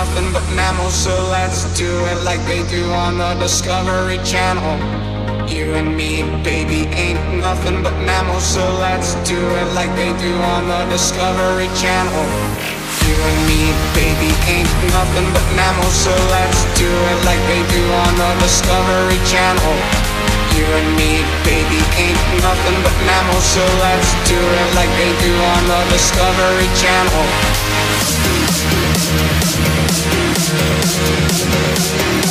nothing but mammals, so let's do it like they do on the Discovery Channel. You and me, baby, ain't nothing but mammals, so let's do it like they do on the Discovery Channel. You and me, baby, ain't nothing but mammals, so let's do it like they do on the Discovery Channel. You and me, baby, ain't nothing but mammals, so let's do it like they do on the Discovery Channel.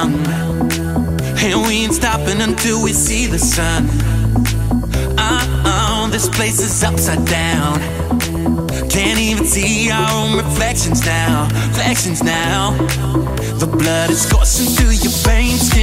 down. And we ain't stopping until we see the sun. Uh-oh, this place is upside down. Can't even see our own reflections now, reflections now. The blood is coursing through your veins.